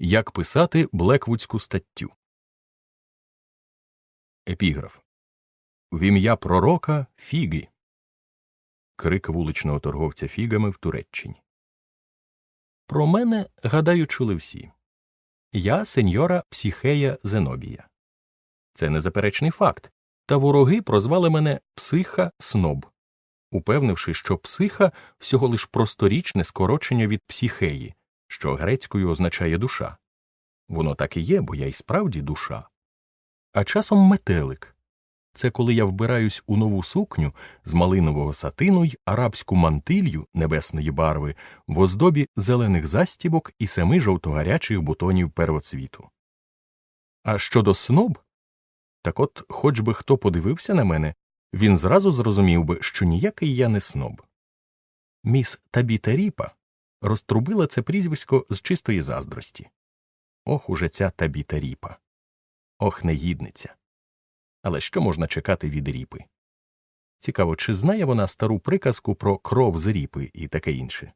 Як писати Блеквудську статтю. Епіграф В ім'я пророка фіги. Крик вуличного торговця фігами в Туреччині. Про мене, гадаю, чули всі. Я сеньора Псіхея Зенобія. Це незаперечний факт. Та вороги прозвали мене психа сноб, упевнивши, що психа всього лиш просторічне скорочення від псіхеї, що грецькою означає душа. Воно так і є, бо я й справді душа. А часом метелик це коли я вбираюсь у нову сукню з малинового сатину й арабську мантилью небесної барви в оздобі зелених застібок і семи жовтогарячих бутонів первоцвіту. А щодо сноб, так от, хоч би хто подивився на мене, він зразу зрозумів би, що ніякий я не сноб. Міс Табіта Ріпа розтрубила це прізвисько з чистої заздрості. Ох уже ця Табіта Ріпа. Ох, негідниця. Але що можна чекати від ріпи? Цікаво, чи знає вона стару приказку про кров з ріпи і таке інше?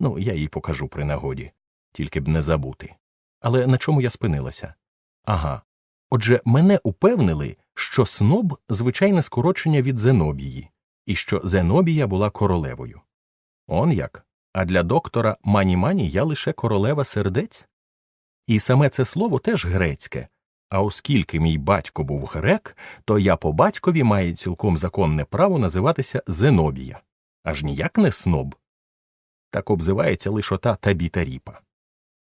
Ну, я їй покажу при нагоді, тільки б не забути. Але на чому я спинилася? Ага. Отже, мене упевнили, що сноб звичайне скорочення від Зенобії, і що Зенобія була королевою. Он як? А для доктора Мані Мані я лише королева сердець? І саме це слово теж грецьке. А оскільки мій батько був грек, то я по батькові маю цілком законне право називатися Зенобія, аж ніяк не сноб. Так обзивається лише ота табіта ріпа.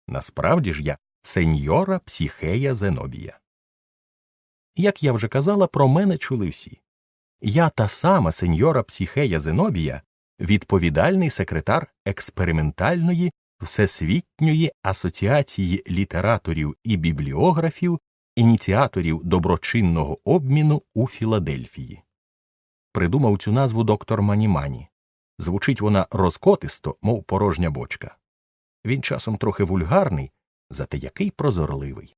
Насправді ж я сеньора Псіхея Зенобія. Як я вже казала, про мене чули всі. Я та сама сеньора Псіхея Зенобія, відповідальний секретар експериментальної Всесвітньої асоціації літераторів і бібліографів, ініціаторів доброчинного обміну у Філадельфії. Придумав цю назву доктор Манімані. Звучить вона розкотисто, мов порожня бочка. Він часом трохи вульгарний, зате який прозорливий.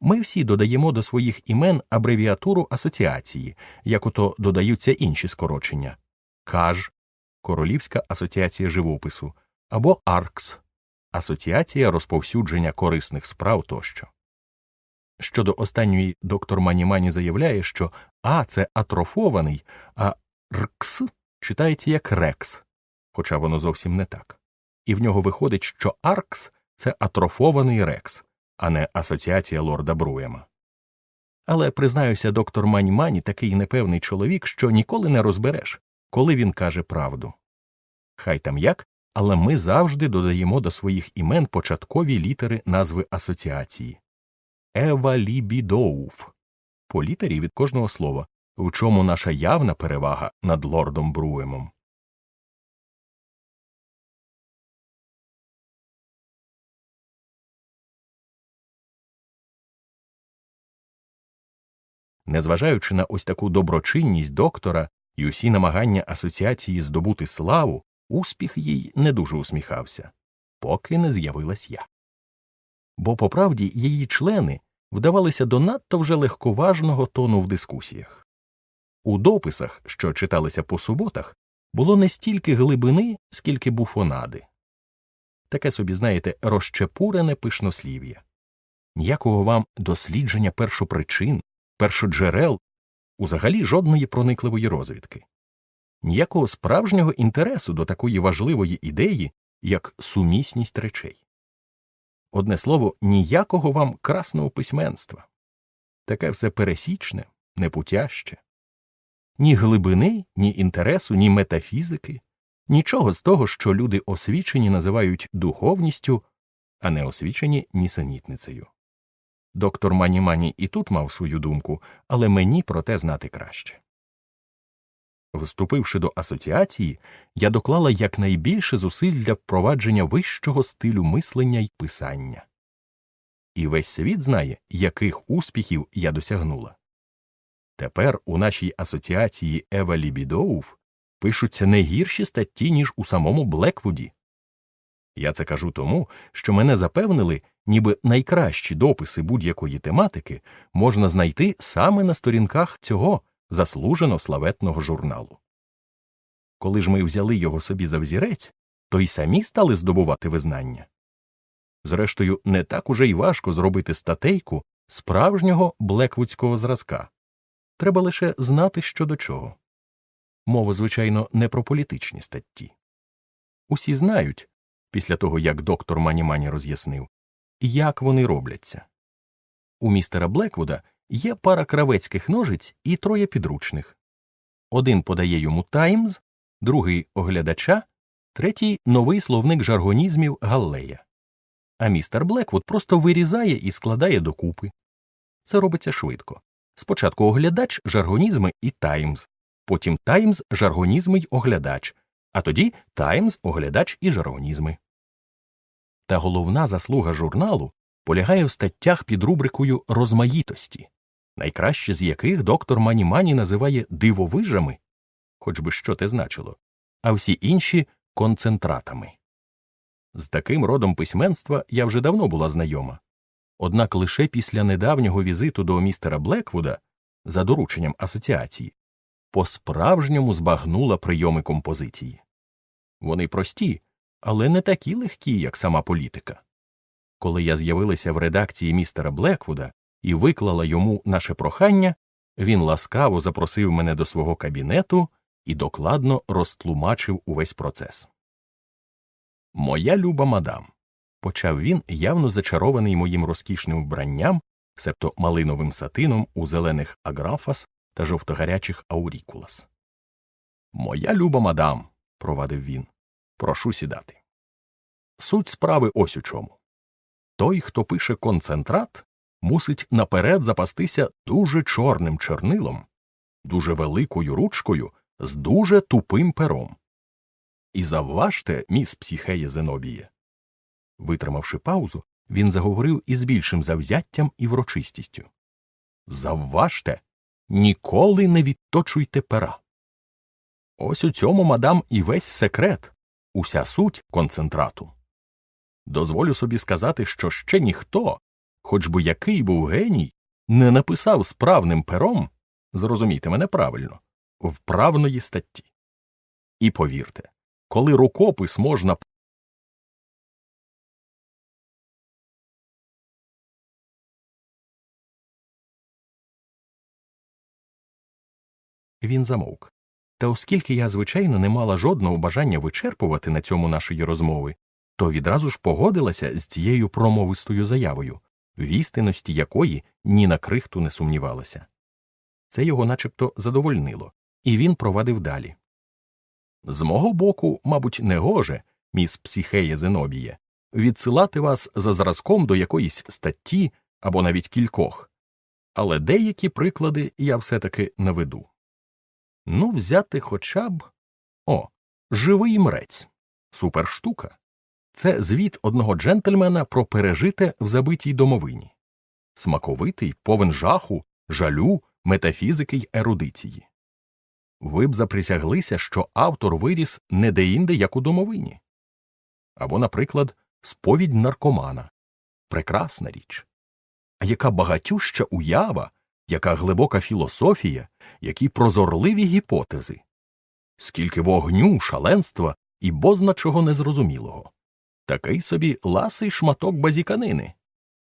Ми всі додаємо до своїх імен абревіатуру асоціації, як ото додаються інші скорочення КАЖ Королівська асоціація живопису або АРКС Асоціація розповсюдження корисних справ тощо. Щодо останньої доктор Манімані заявляє, що А це атрофований, а РКС читається як рекс, хоча воно зовсім не так. І в нього виходить, що АРКС це атрофований рекс, а не асоціація лорда Бруєма. Але признаюся, доктор Манімані такий непевний чоловік, що ніколи не розбереш, коли він каже правду. Хай там як, але ми завжди додаємо до своїх імен початкові літери назви асоціації. Ева Лібідоуф по літері від кожного слова, в чому наша явна перевага над лордом Бруемом. Незважаючи на ось таку доброчинність доктора і усі намагання асоціації здобути славу, успіх їй не дуже усміхався, поки не з'явилась я. Бо по правді її члени вдавалися до надто вже легковажного тону в дискусіях. У дописах, що читалися по суботах, було не стільки глибини, скільки буфонади. Таке собі, знаєте, розчепурене пишнослів'я. Ніякого вам дослідження першопричин, першоджерел, узагалі жодної проникливої розвідки, ніякого справжнього інтересу до такої важливої ідеї, як сумісність речей. Одне слово, ніякого вам красного письменства. Таке все пересічне, непутяще. Ні глибини, ні інтересу, ні метафізики, нічого з того, що люди освічені називають духовністю, а не освічені нісенітницею. Доктор Манімані і тут мав свою думку, але мені про те знати краще. Вступивши до асоціації, я доклала якнайбільше зусиль для впровадження вищого стилю мислення й писання. І весь світ знає, яких успіхів я досягнула. Тепер у нашій асоціації Ева Лібідоуф пишуться не гірші статті, ніж у самому Блеквуді. Я це кажу тому, що мене запевнили, ніби найкращі дописи будь-якої тематики можна знайти саме на сторінках цього заслужено славетного журналу. Коли ж ми взяли його собі за взірець, то й самі стали здобувати визнання. Зрештою, не так уже й важко зробити статейку справжнього блеквудського зразка. Треба лише знати, що до чого. Мова, звичайно, не про політичні статті. Усі знають, після того як доктор Манімані роз'яснив, як вони робляться. У містера Блеквуда є пара кравецьких ножиць і троє підручних. Один подає йому Таймс, другий оглядача, третій новий словник жаргонізмів Галлея. А містер Блеквуд просто вирізає і складає докупи. Це робиться швидко. Спочатку оглядач, жаргонізми і Таймс, потім Таймс, жаргонізми й оглядач, а тоді Таймс, оглядач і жаргонізми. Та головна заслуга журналу полягає в статтях під рубрикою розмаїтості, найкраще з яких доктор Манімані називає дивовижами, хоч би що те значило, а всі інші концентратами. З таким родом письменства я вже давно була знайома. Однак лише після недавнього візиту до містера Блеквуда, за дорученням асоціації, по справжньому збагнула прийоми композиції. Вони прості, але не такі легкі, як сама політика. Коли я з'явилася в редакції містера Блеквуда і виклала йому наше прохання, він ласкаво запросив мене до свого кабінету і докладно розтлумачив увесь процес. Моя люба мадам, почав він, явно зачарований моїм розкішним вбранням, себто малиновим сатином у зелених аграфас та жовтогарячих аурікулас. Моя люба мадам, провадив він, прошу сідати. Суть справи ось у чому. Той, хто пише концентрат, мусить наперед запастися дуже чорним чорнилом, дуже великою ручкою з дуже тупим пером. І завважте, міс психеє Зенобіє. Витримавши паузу, він заговорив із більшим завзяттям і врочистістю. Завважте, ніколи не відточуйте пера. Ось у цьому, мадам, і весь секрет, уся суть концентрату. Дозволю собі сказати, що ще ніхто, хоч би який був геній, не написав справним пером, зрозумійте мене правильно, вправної статті. І повірте, коли рукопис можна Він замовк. Та оскільки я, звичайно, не мала жодного бажання вичерпувати на цьому нашої розмови, то відразу ж погодилася з цією промовистою заявою, в істинності якої ні на крихту не сумнівалася. Це його начебто задовольнило, і він провадив далі. З мого боку, мабуть, не гоже, міс психеє Зенобіє, відсилати вас за зразком до якоїсь статті або навіть кількох, але деякі приклади я все таки наведу. Ну, взяти хоча б о, живий мрець, суперштука. Це звіт одного джентльмена про пережите в забитій домовині, смаковитий, повен жаху, жалю, метафізики й ерудиції. Ви б заприсяглися, що автор виріс не деінде, як у домовині. Або, наприклад, сповідь наркомана прекрасна річ. А яка багатюща уява, яка глибока філософія, які прозорливі гіпотези, скільки вогню, шаленства і бозна чого незрозумілого. Такий собі ласий шматок базіканини,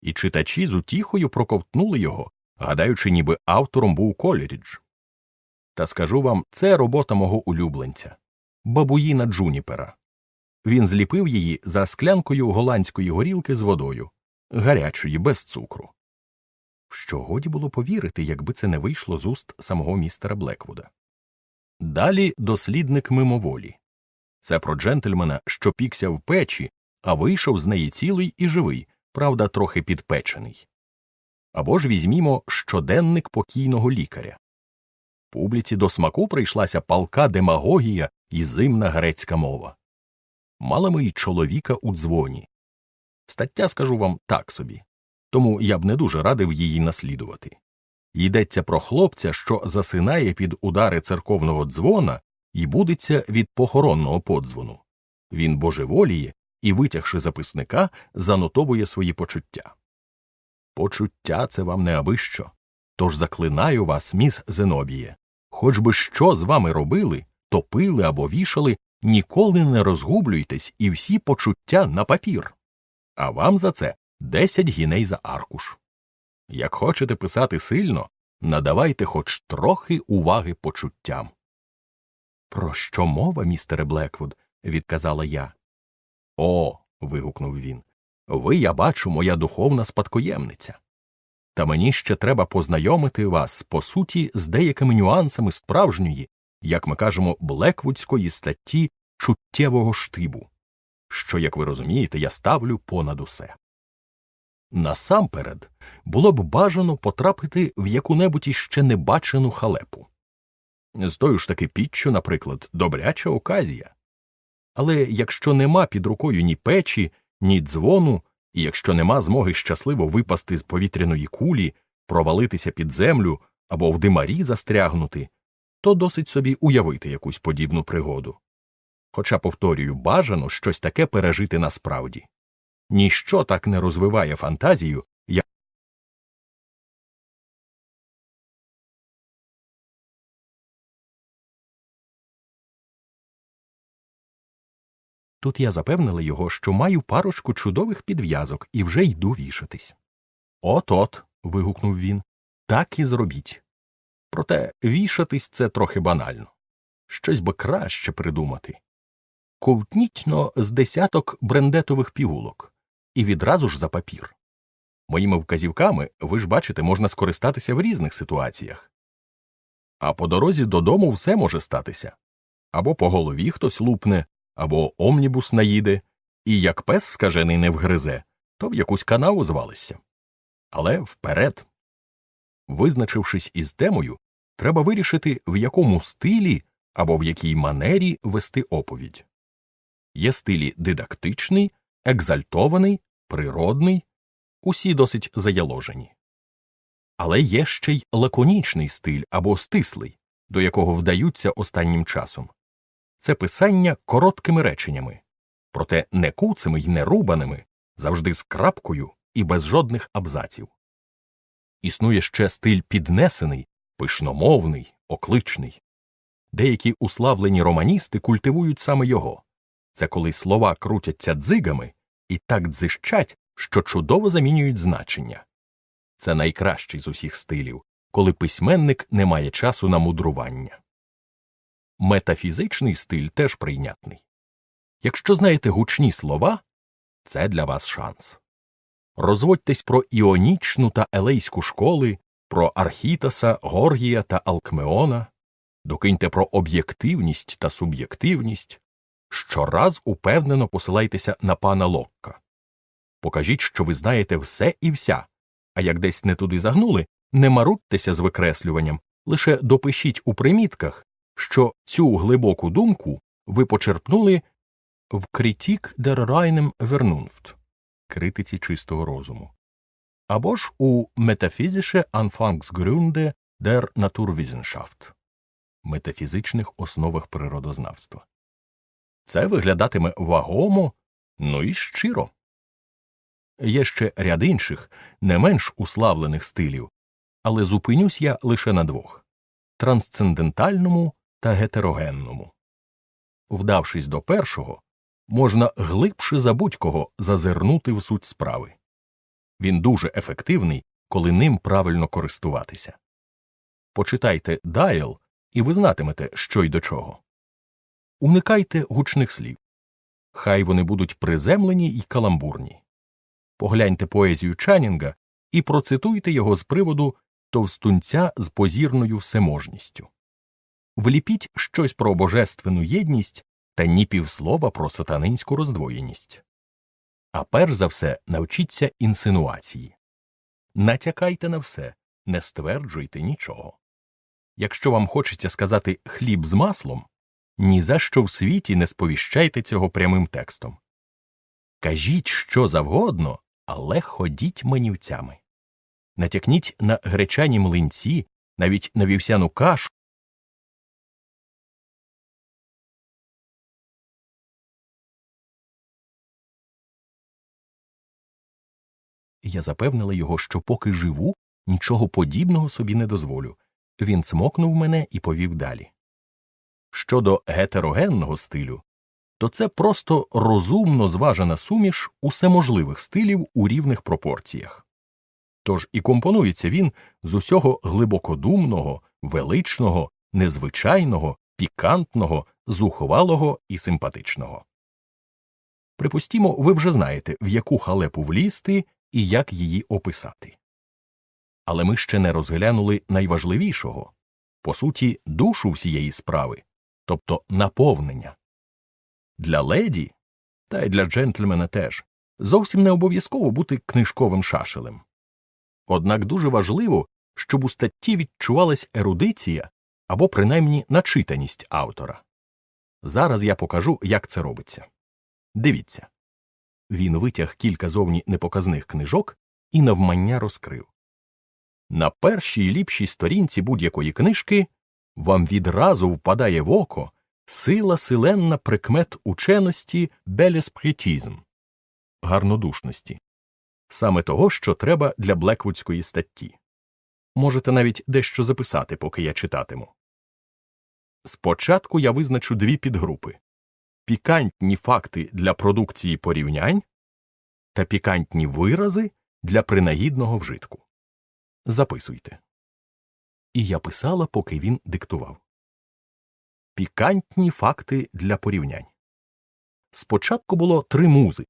і читачі з утіхою проковтнули його, гадаючи, ніби автором був Колірідж. Та скажу вам, це робота мого улюбленця бабуїна Джуніпера. Він зліпив її за склянкою голландської горілки з водою, гарячої, без цукру. Що годі було повірити, якби це не вийшло з уст самого містера Блеквуда. Далі дослідник мимоволі це про джентльмена, що пікся в печі, а вийшов з неї цілий і живий, правда, трохи підпечений. Або ж візьмімо щоденник покійного лікаря. Публіці до смаку прийшлася палка демагогія і зимна грецька мова. Мали ми й чоловіка у дзвоні. Стаття скажу вам так собі, тому я б не дуже радив її наслідувати. Йдеться про хлопця, що засинає під удари церковного дзвона і будеться від похоронного подзвону. Він божеволіє і, витягши записника, занотовує свої почуття. Почуття це вам не аби що. Тож заклинаю вас, міс Зенобіє, хоч би що з вами робили, топили або вішали, ніколи не розгублюйтесь і всі почуття на папір. а вам за це 10 гіней за аркуш. Як хочете писати сильно, надавайте хоч трохи уваги почуттям. Про що мова, містере Блеквуд? відказала я. О. вигукнув він. Ви, я бачу, моя духовна спадкоємниця. Та мені ще треба познайомити вас, по суті, з деякими нюансами справжньої, як ми кажемо, блеквудської статті чуттєвого штибу, що, як ви розумієте, я ставлю понад усе. Насамперед було б бажано потрапити в яку небудь іще небачену халепу. З тою ж таки піччю, наприклад, добряча оказія. Але якщо нема під рукою ні печі, ні дзвону, і якщо нема змоги щасливо випасти з повітряної кулі, провалитися під землю або в димарі застрягнути, то досить собі уявити якусь подібну пригоду. Хоча, повторюю, бажано щось таке пережити насправді. Ніщо так не розвиває фантазію, як Тут я запевнила його, що маю парочку чудових підв'язок і вже йду вішатись. От от. вигукнув він. Так і зробіть. Проте вішатись це трохи банально. Щось би краще придумати. Ковтніть но з десяток брендетових пігулок і відразу ж за папір. Моїми вказівками, ви ж бачите, можна скористатися в різних ситуаціях. А по дорозі додому все може статися або по голові хтось лупне, або омнібус наїде, і як пес скажений не вгризе, то в якусь канаву звалися. Але вперед. Визначившись із темою, треба вирішити, в якому стилі або в якій манері вести оповідь. Є стилі дидактичний, екзальтований, природний, усі досить заяложені. Але є ще й лаконічний стиль або стислий, до якого вдаються останнім часом це писання короткими реченнями, проте не куцими й не рубаними, завжди з крапкою і без жодних абзаців. Існує ще стиль піднесений, пишномовний, окличний. Деякі уславлені романісти культивують саме його це коли слова крутяться дзигами і так дзищать, що чудово замінюють значення. Це найкращий з усіх стилів, коли письменник не має часу на мудрування. Метафізичний стиль теж прийнятний. Якщо знаєте гучні слова, це для вас шанс. Розводьтесь про іонічну та елейську школи, про Архітаса, Горгія та Алкмеона, докиньте про об'єктивність та суб'єктивність, щораз упевнено посилайтеся на пана Локка. Покажіть, що ви знаєте все і вся, а як десь не туди загнули, не марудьтеся з викреслюванням, лише допишіть у примітках, що цю глибоку думку ви почерпнули в Критік der reinem Vernunft критиці чистого розуму, або ж у Метафізische Anfangsgründe der Naturwissenschaft метафізичних основах природознавства. Це виглядатиме вагомо, ну і щиро. Є ще ряд інших, не менш уславлених стилів, але зупинюсь я лише на двох трансцендентальному та гетерогенному. Вдавшись до першого, можна глибше за будь-кого зазирнути в суть справи. Він дуже ефективний, коли ним правильно користуватися. Почитайте Дайл, і ви знатимете, що й до чого. Уникайте гучних слів. Хай вони будуть приземлені й каламбурні. Погляньте поезію Чанінга і процитуйте його з приводу товстунця з позірною всеможністю. Вліпіть щось про божественну єдність та ні півслова про сатанинську роздвоєність. А перш за все навчіться інсинуації. Натякайте на все, не стверджуйте нічого. Якщо вам хочеться сказати хліб з маслом, ні за що в світі не сповіщайте цього прямим текстом. Кажіть що завгодно, але ходіть манівцями. Натякніть на гречані млинці, навіть на вівсяну кашу. Я запевнила його, що поки живу, нічого подібного собі не дозволю. Він цмокнув мене і повів далі. Щодо гетерогенного стилю, то це просто розумно зважена суміш усеможливих стилів у рівних пропорціях. Тож і компонується він з усього глибокодумного, величного, незвичайного, пікантного, зухвалого і симпатичного. Припустімо, ви вже знаєте, в яку халепу влізти і як її описати. Але ми ще не розглянули найважливішого по суті, душу всієї справи, тобто наповнення. Для леді, та й для джентльмена теж, зовсім не обов'язково бути книжковим шашелем. Однак дуже важливо, щоб у статті відчувалась ерудиція або принаймні начитаність автора. Зараз я покажу, як це робиться. Дивіться він витяг кілька зовні непоказних книжок і навмання розкрив. На першій ліпшій сторінці будь-якої книжки вам відразу впадає в око сила силенна прикмет ученості белеспритізм гарнодушності, саме того, що треба для Блеквудської статті. Можете навіть дещо записати, поки я читатиму. Спочатку я визначу дві підгрупи пікантні факти для продукції порівнянь та пікантні вирази для принагідного вжитку. Записуйте. І я писала, поки він диктував. Пікантні факти для порівнянь. Спочатку було три музи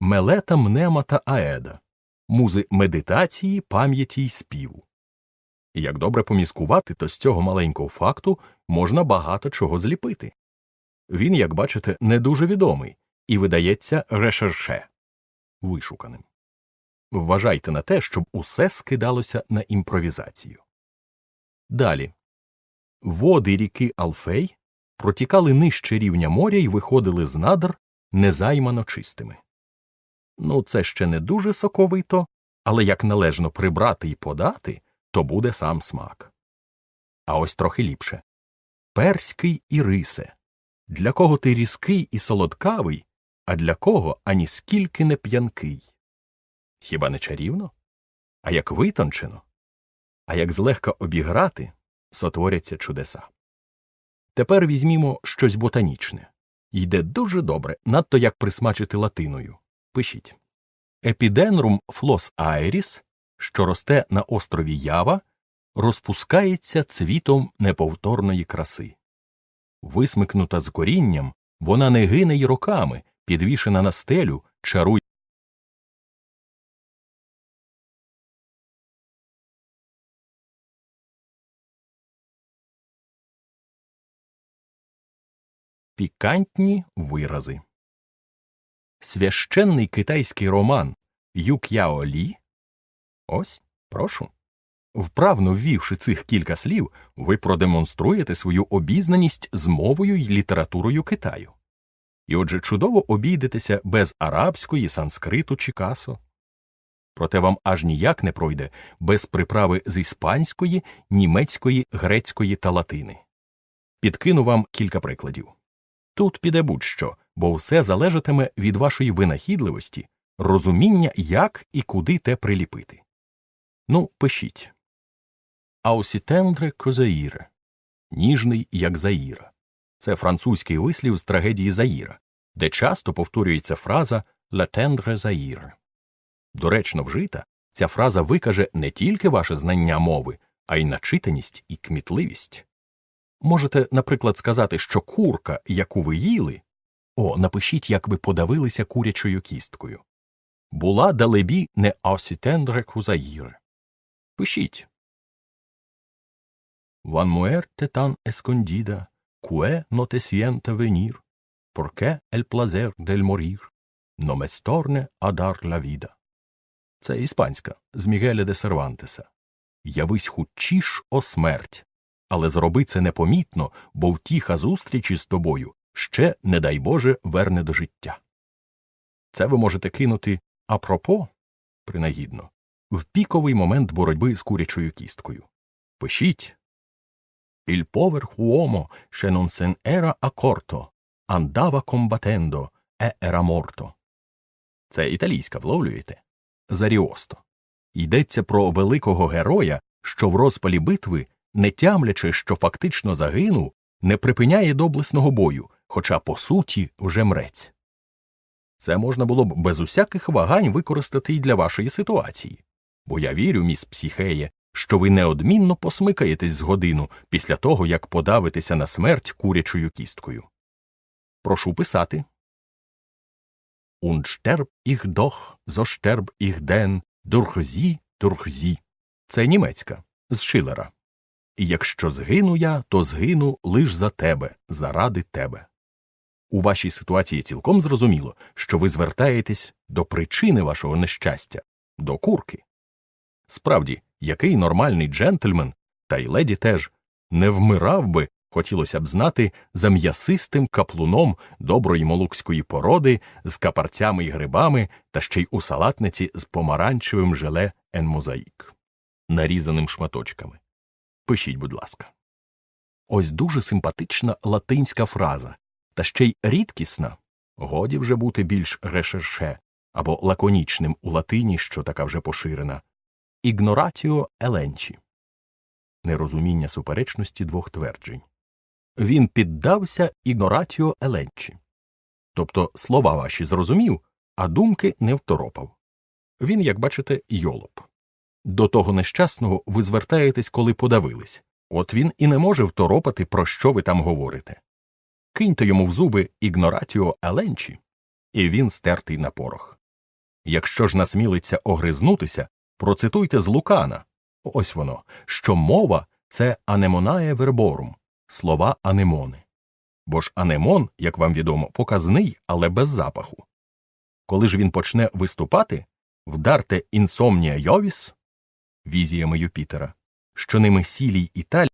Мелета, Мнема та Аеда, музи медитації, пам'яті й співу. Як добре поміскувати, то з цього маленького факту можна багато чого зліпити. Він, як бачите, не дуже відомий і видається решерше вишуканим. Вважайте на те, щоб усе скидалося на імпровізацію. Далі води ріки Алфей протікали нижче рівня моря і виходили з надр незаймано чистими. Ну, це ще не дуже соковито, але як належно прибрати і подати, то буде сам смак. А ось трохи ліпше перський і рисе. Для кого ти різкий і солодкавий, а для кого ані скільки не п'янкий. Хіба не чарівно? А як витончено, а як злегка обіграти, сотворяться чудеса. Тепер візьмімо щось ботанічне. Йде дуже добре, надто як присмачити латиною. Пишіть Епіденрум флос аеріс, що росте на острові Ява, розпускається цвітом неповторної краси. Висмикнута з корінням, вона не гине й роками, підвішена на стелю, чарує. Пікантні вирази. Священний китайський роман Юк'яо Лі. Ось, прошу. Вправно ввівши цих кілька слів, ви продемонструєте свою обізнаність з мовою й літературою Китаю. І отже чудово обійдетеся без арабської, санскриту чи касо. Проте вам аж ніяк не пройде без приправи з іспанської, німецької, грецької та латини. Підкину вам кілька прикладів. Тут піде будь що, бо все залежатиме від вашої винахідливості, розуміння, як і куди те приліпити. Ну, пишіть Аусітендре козаїре ніжний, як заїра. Це французький вислів з трагедії Заїра, де часто повторюється фраза «La tendre Заїре». Доречно вжита, ця фраза викаже не тільки ваше знання мови, а й начитаність і кмітливість. Можете, наприклад, сказати, що курка, яку ви їли, о, напишіть, як ви подавилися курячою кісткою, була далебі не осітендре кузаїре. Пишіть. Ван no te sienta venir, porque el placer del morir no me storne a dar la vida. Це іспанська з Мігеля де Сервантеса. Явись хучіш о смерть, але зроби це непомітно, бо втіха зустрічі з тобою ще, не дай Боже, верне до життя. Це ви можете кинути апропо, принагідно, в піковий момент боротьби з курячою кісткою. Пишіть Il pover uomo che non se era accorto, andava combattendo e era morto. Це італійська вловлюєте? Заріосто. Йдеться про великого героя, що в розпалі битви, не тямлячи, що фактично загинув, не припиняє доблесного бою, хоча по суті вже мрець. Це можна було б без усяких вагань використати і для вашої ситуації, бо я вірю, міс Псіхеє, що ви неодмінно посмикаєтесь з годину після того, як подавитеся на смерть курячою кісткою. Прошу писати. Und sterb ich doch, so sterb ich denn. Це німецька з Шилера. І якщо згину я, то згину лиш за тебе, заради тебе. У вашій ситуації цілком зрозуміло, що ви звертаєтесь до причини вашого нещастя, до курки. Справді, який нормальний джентльмен, та й леді теж, не вмирав би, хотілося б знати, за м'ясистим каплуном доброї молукської породи з капарцями й грибами та ще й у салатниці з помаранчевим желе енмозаїк, нарізаним шматочками. Пишіть, будь ласка. Ось дуже симпатична латинська фраза, та ще й рідкісна. Годі вже бути більш решерше або лаконічним у латині, що така вже поширена. Ігноратіо еленчі нерозуміння суперечності двох тверджень. Він піддався ігноратіо еленчі. Тобто слова ваші зрозумів, а думки не второпав. Він, як бачите, йолоп. До того нещасного ви звертаєтесь, коли подавились. От він і не може второпати, про що ви там говорите. Киньте йому в зуби ігноратіо еленчі, і він стертий на порох. Якщо ж насмілиться огризнутися, процитуйте з Лукана ось воно, що мова це анемонає верборум, слова анемони. Бо ж анемон, як вам відомо, показний, але без запаху. Коли ж він почне виступати, вдарте інсомнія Йовіс візіями Юпітера, що ними сілій і таль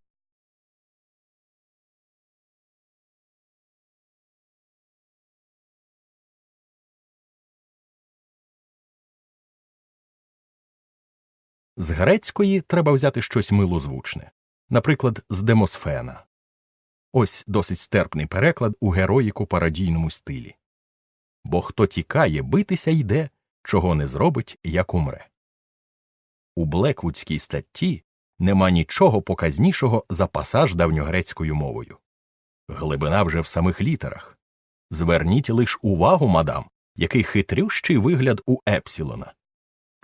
З грецької треба взяти щось милозвучне, наприклад, з Демосфена. Ось досить стерпний переклад у героїку пародійному стилі. Бо хто тікає, битися йде, чого не зробить, як умре. У Блеквудській статті нема нічого показнішого за пасаж давньогрецькою мовою. Глибина вже в самих літерах. Зверніть лиш увагу, мадам, який хитрющий вигляд у Епсілона.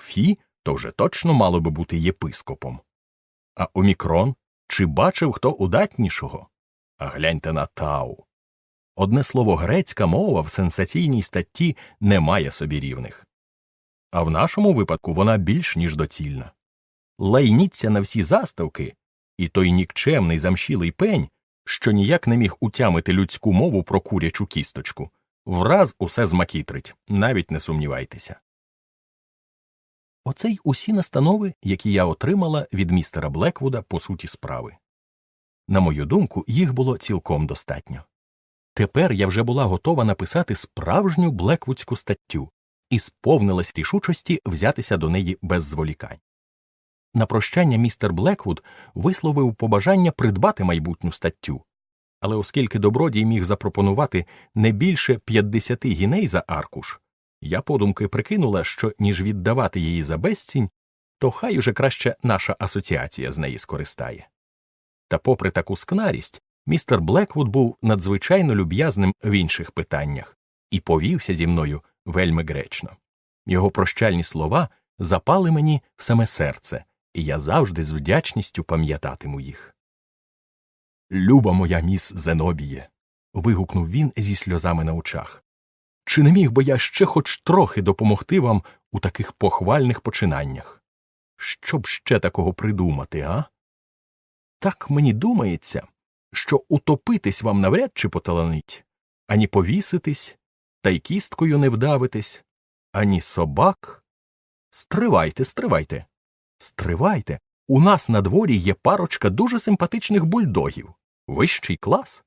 Фі то вже точно мало би бути єпископом. А Омікрон чи бачив хто удатнішого? А гляньте на Тау. Одне слово, грецька мова в сенсаційній статті не має собі рівних. А в нашому випадку вона більш ніж доцільна. Лайніться на всі заставки, і той нікчемний замшілий пень, що ніяк не міг утямити людську мову про курячу кісточку, враз усе змакітрить, навіть не сумнівайтеся. Оце й усі настанови, які я отримала від містера Блеквуда по суті справи. На мою думку, їх було цілком достатньо. Тепер я вже була готова написати справжню блеквудську статтю і сповнилась рішучості взятися до неї без зволікань. На прощання містер Блеквуд висловив побажання придбати майбутню статтю, але оскільки добродій міг запропонувати не більше 50 гіней за аркуш, я подумки прикинула, що ніж віддавати її за безцінь, то хай уже краще наша асоціація з неї скористає. Та, попри таку скнарість, містер Блеквуд був надзвичайно люб'язним в інших питаннях і повівся зі мною вельми гречно. Його прощальні слова запали мені в саме серце, і я завжди з вдячністю пам'ятатиму їх. Люба моя міс Зенобіє. вигукнув він зі сльозами на очах. Чи не міг би я ще хоч трохи допомогти вам у таких похвальних починаннях? Що б ще такого придумати, а? Так мені думається, що утопитись вам навряд чи поталанить, ані повіситись, та й кісткою не вдавитись, ані собак. Стривайте, стривайте. Стривайте. У нас на дворі є парочка дуже симпатичних бульдогів. Вищий клас.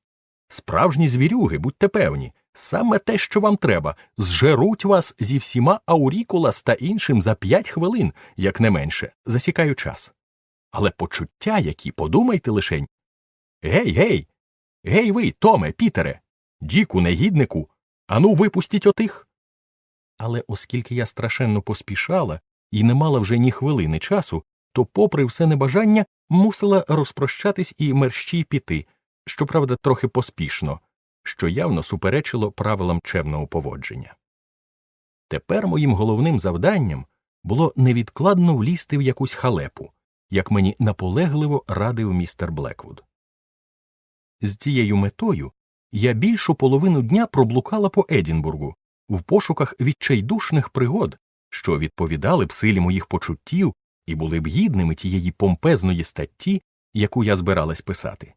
Справжні звірюги, будьте певні, саме те, що вам треба, зжеруть вас зі всіма аурікулас та іншим за п'ять хвилин, як не менше, засікаю час. Але почуття, які подумайте лишень. Гей, гей, гей ви, Томе, Пітере, Діку, негіднику, ану випустіть отих. Але оскільки я страшенно поспішала і не мала вже ні хвилини часу, то, попри все небажання, мусила розпрощатись і мерщій піти, щоправда, трохи поспішно, що явно суперечило правилам чемного поводження. Тепер моїм головним завданням було невідкладно влізти в якусь халепу, як мені наполегливо радив містер Блеквуд. З цією метою я більшу половину дня проблукала по Едінбургу в пошуках відчайдушних пригод, що відповідали б силі моїх почуттів і були б гідними тієї помпезної статті, яку я збиралась писати.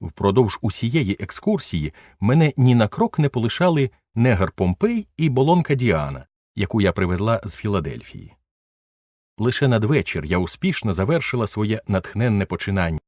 Впродовж усієї екскурсії мене ні на крок не полишали негр Помпей і болонка Діана, яку я привезла з Філадельфії. Лише надвечір я успішно завершила своє натхненне починання